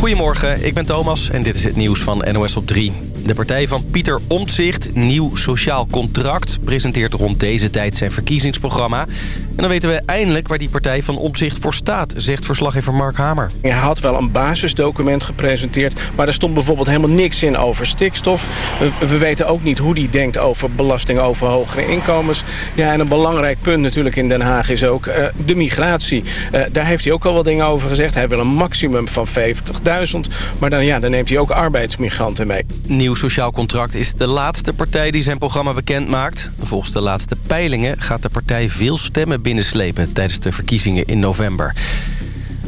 Goedemorgen, ik ben Thomas en dit is het nieuws van NOS op 3. De partij van Pieter Omtzigt, Nieuw Sociaal Contract... presenteert rond deze tijd zijn verkiezingsprogramma. En dan weten we eindelijk waar die partij van Omtzigt voor staat... zegt verslaggever Mark Hamer. Hij had wel een basisdocument gepresenteerd... maar er stond bijvoorbeeld helemaal niks in over stikstof. We, we weten ook niet hoe hij denkt over belasting over hogere inkomens. Ja, en een belangrijk punt natuurlijk in Den Haag is ook uh, de migratie. Uh, daar heeft hij ook al wat dingen over gezegd. Hij wil een maximum van 50.000. Maar dan, ja, dan neemt hij ook arbeidsmigranten mee. Nieuw Sociaal Contract is de laatste partij die zijn programma bekend maakt. Volgens de laatste peilingen gaat de partij veel stemmen binnenslepen... tijdens de verkiezingen in november.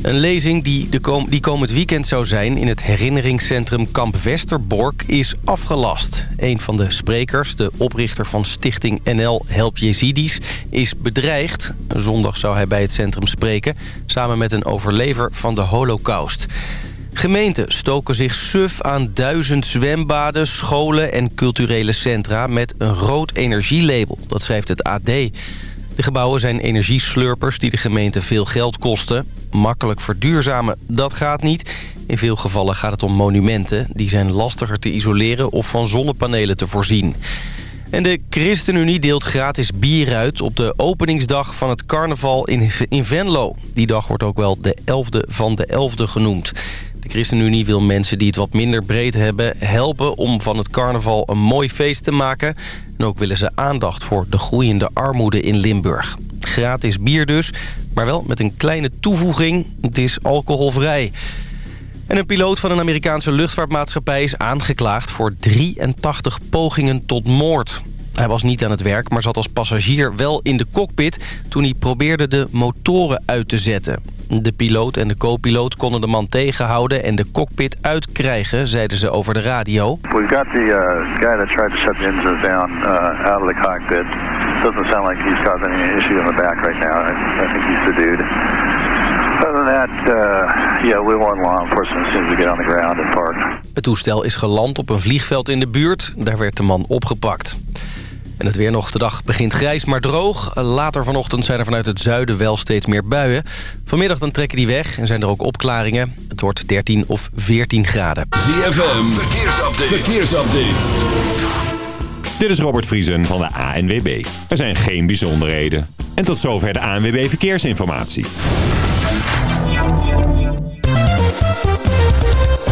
Een lezing die, de kom die komend weekend zou zijn in het herinneringscentrum Kamp Westerbork is afgelast. Een van de sprekers, de oprichter van stichting NL Help Jezidis, is bedreigd. Zondag zou hij bij het centrum spreken, samen met een overlever van de holocaust. Gemeenten stoken zich suf aan duizend zwembaden, scholen en culturele centra... met een rood energielabel, dat schrijft het AD. De gebouwen zijn energieslurpers die de gemeente veel geld kosten. Makkelijk verduurzamen, dat gaat niet. In veel gevallen gaat het om monumenten. Die zijn lastiger te isoleren of van zonnepanelen te voorzien. En de ChristenUnie deelt gratis bier uit op de openingsdag van het carnaval in, in Venlo. Die dag wordt ook wel de 11e van de 11e genoemd. De ChristenUnie wil mensen die het wat minder breed hebben helpen om van het carnaval een mooi feest te maken. En ook willen ze aandacht voor de groeiende armoede in Limburg. Gratis bier dus, maar wel met een kleine toevoeging. Het is alcoholvrij. En een piloot van een Amerikaanse luchtvaartmaatschappij is aangeklaagd voor 83 pogingen tot moord. Hij was niet aan het werk, maar zat als passagier wel in de cockpit... toen hij probeerde de motoren uit te zetten. De piloot en de co-piloot konden de man tegenhouden en de cockpit uitkrijgen, zeiden ze over de radio. We've got the uh, guy that tried to shut the engines down uh, out of the cockpit. Doesn't sound like he's causing any issue in the back right now. I, I think he's the dude. Other than that, uh, yeah, we want law enforcement as soon as we get on the ground and park. Het toestel is geland op een vliegveld in de buurt. Daar werd de man opgepakt. En het weer nog. De dag begint grijs, maar droog. Later vanochtend zijn er vanuit het zuiden wel steeds meer buien. Vanmiddag dan trekken die weg en zijn er ook opklaringen. Het wordt 13 of 14 graden. ZFM, verkeersupdate. verkeersupdate. Dit is Robert Vriesen van de ANWB. Er zijn geen bijzonderheden. En tot zover de ANWB Verkeersinformatie.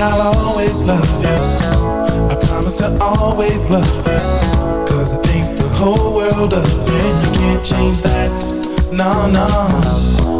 I'll always love you. I promise to always love you. Cause I think the whole world of you. You can't change that. No, no.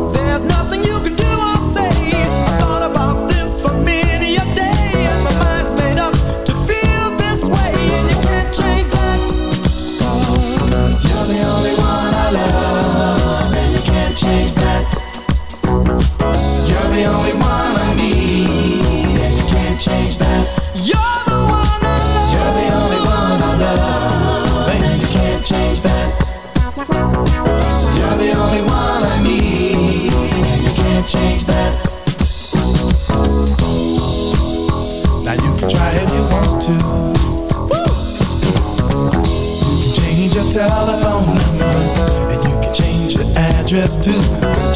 Too.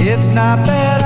It's not that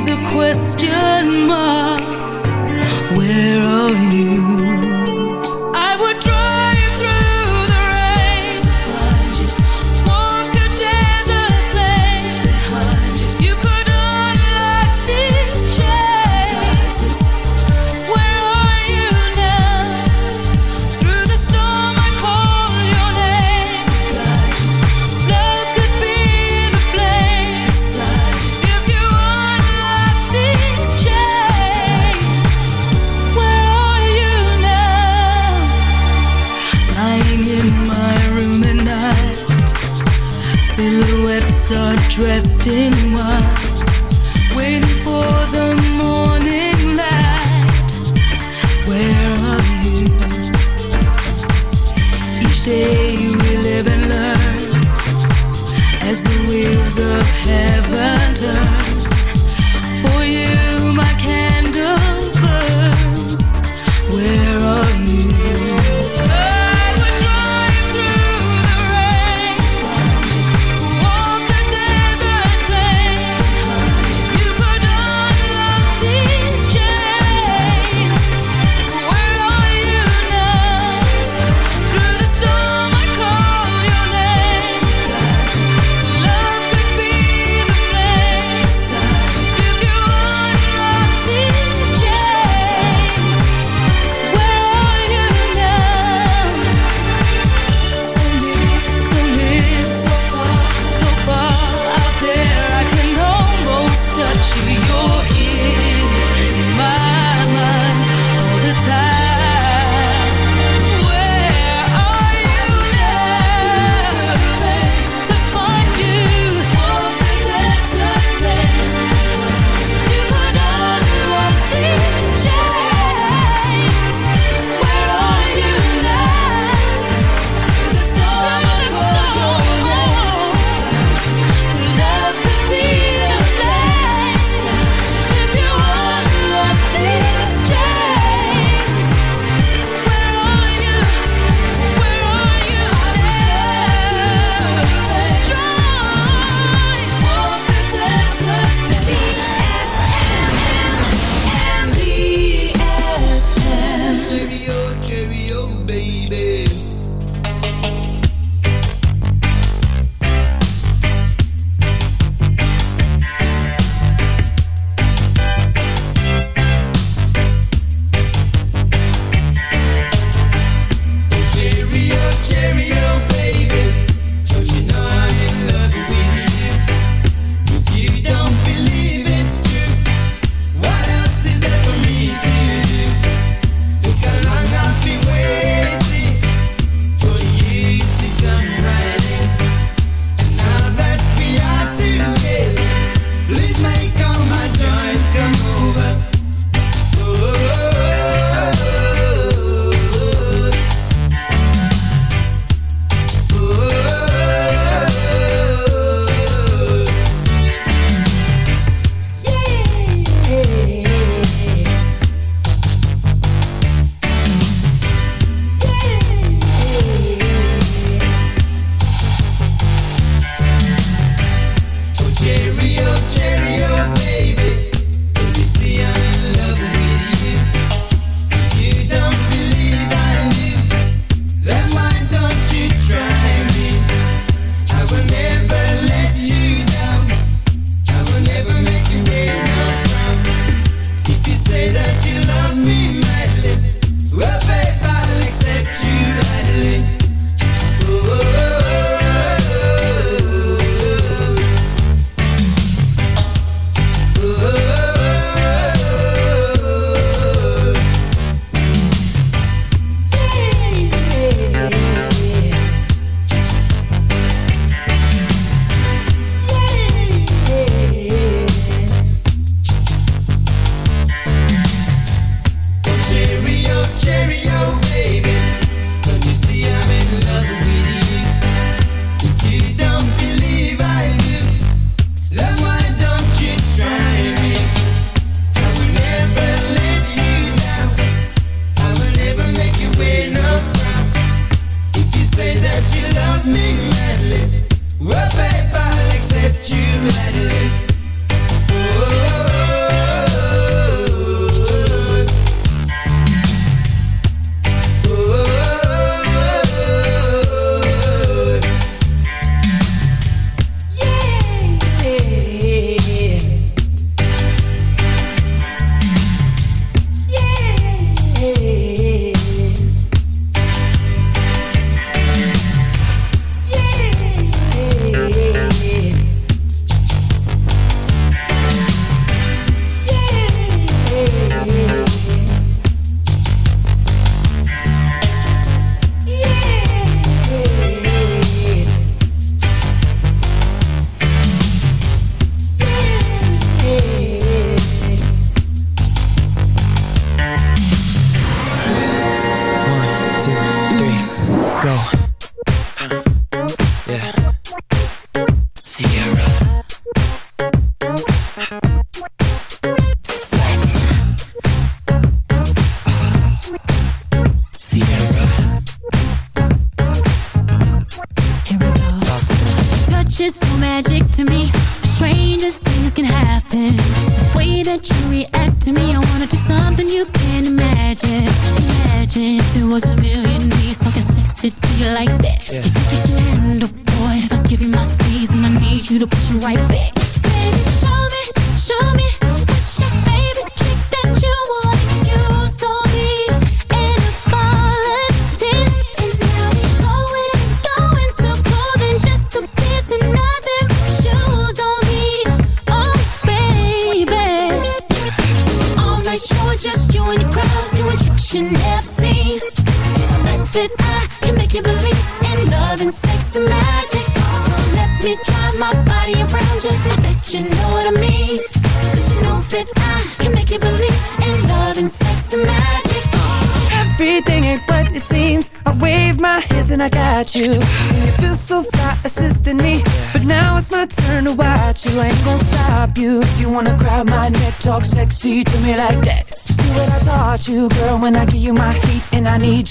day's a question mark. Where are you?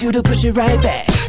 you to push it right back.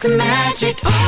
It's magic.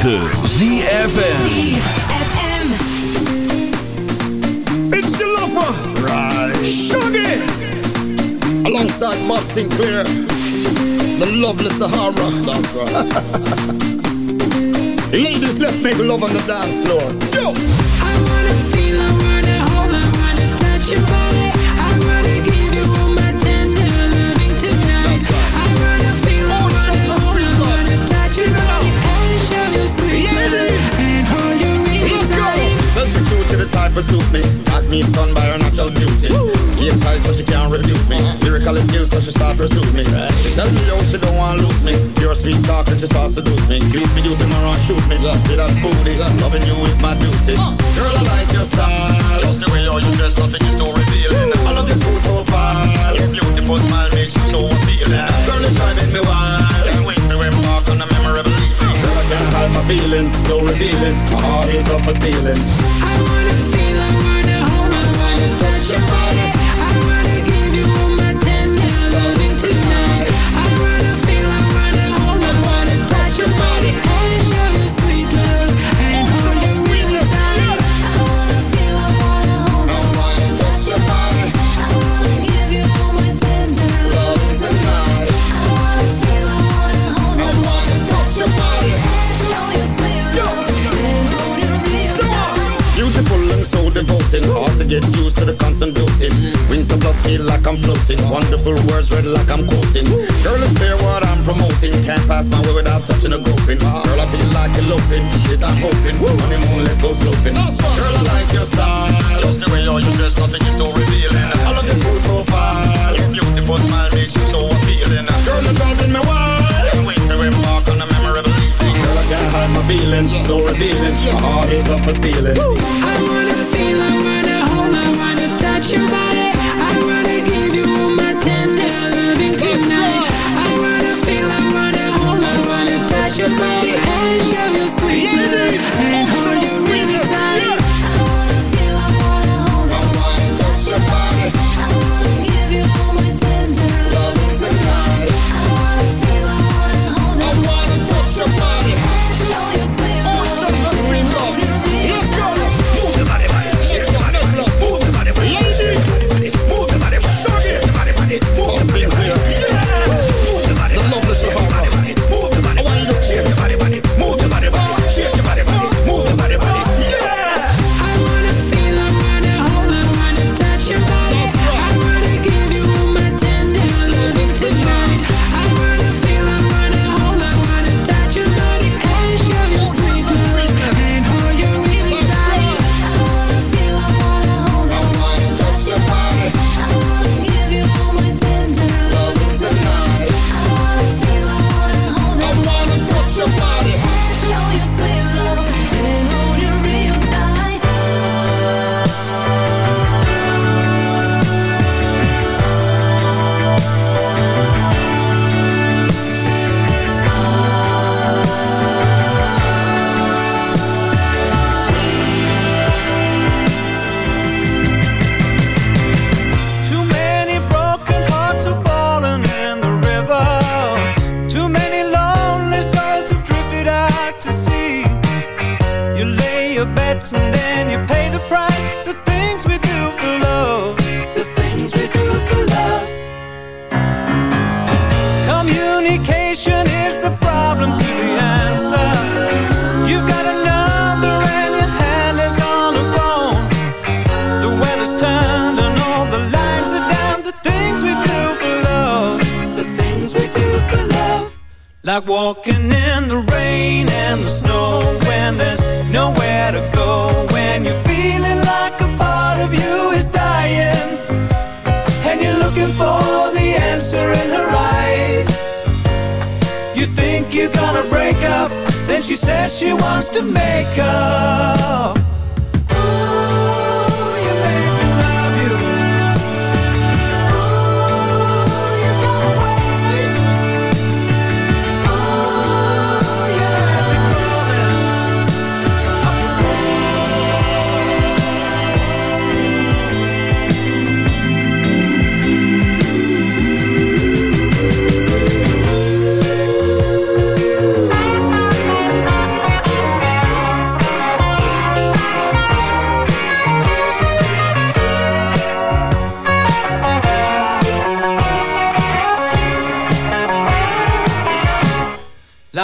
ZFM. ZFN It's your lover Right. Shuggy Alongside Mark Sinclair The lovely Sahara. That's right. Ladies, let's make love on the dance floor. Yo. me stunned by her natural beauty. Game tight so she can't refuse me. Lyrical skills so she start pursue me. She tells me how she don't want to lose me. Pure sweet talk and she starts seduce me. Beat me, using her and shoot me. Just see that booty. Loving you is my duty. Girl, I like your style. Just the way all you dress, nothing is too revealing. I love your cool profile. Your beautiful smile makes you so appealing. Girl, it's driving me wild. Can't wait to embark on a memorable evening. Girl, I can't hide my feelings, so revealing. My heart is up for stealing. I wanna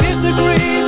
disagree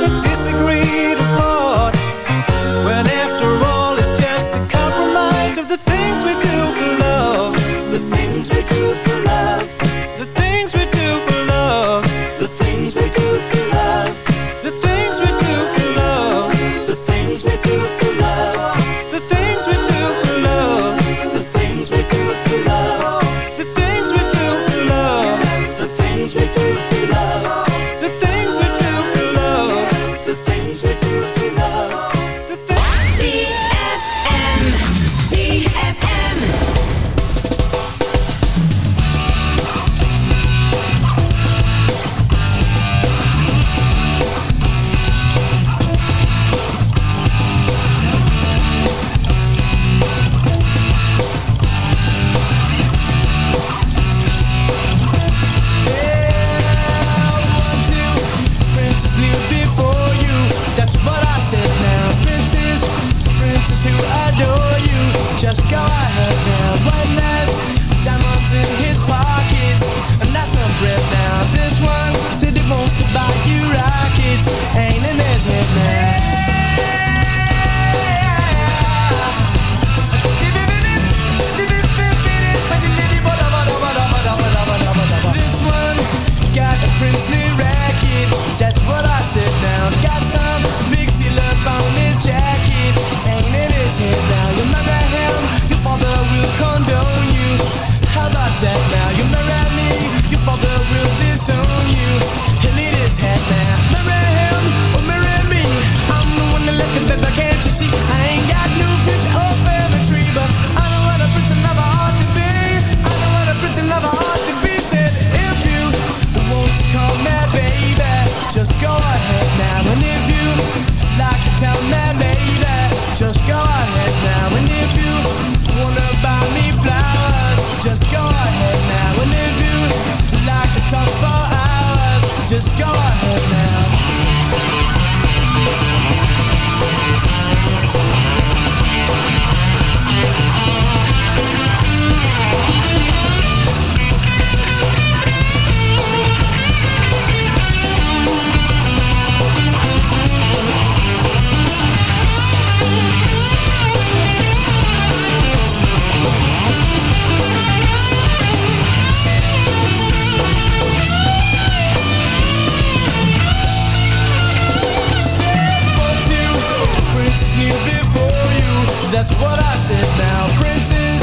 That's what I said now. Princess,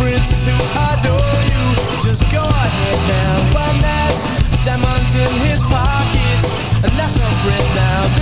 princess who adore you. Just go ahead now. One night, diamonds in his pockets. And that's our friend now.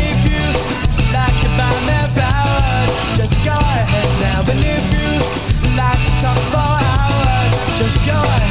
Just go ahead.